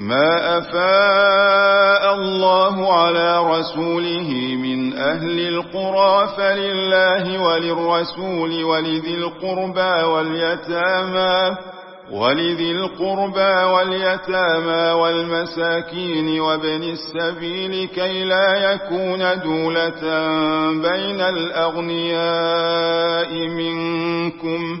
ما أفاء الله على رسوله من أهل القرى فلله وللرسول ولذي القربى واليتامى ولذي القربى واليتامى والمساكين وابن السبيل كي لا يكون دولة بين الأغنياء منكم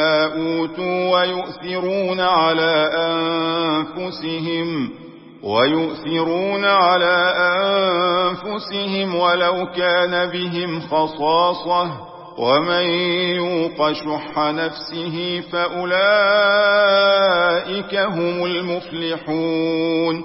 أوتوا ويؤثرون على أنفسهم ويؤثرون على أنفسهم ولو كان بهم خصاصة ومن يوق شح نفسه فأولئك هم المفلحون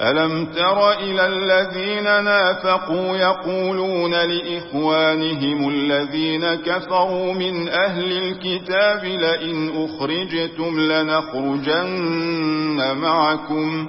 ألم تر إلى الذين نافقوا يقولون لإخوانهم الذين كفروا من أهل الكتاب لئن أخرجتم لنخرجن معكم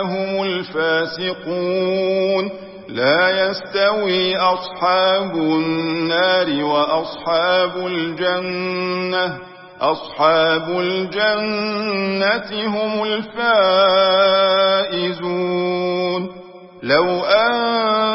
هم الفاسقون لا يستوي أصحاب النار وأصحاب الجنة أصحاب الجنة هم الفائزون لو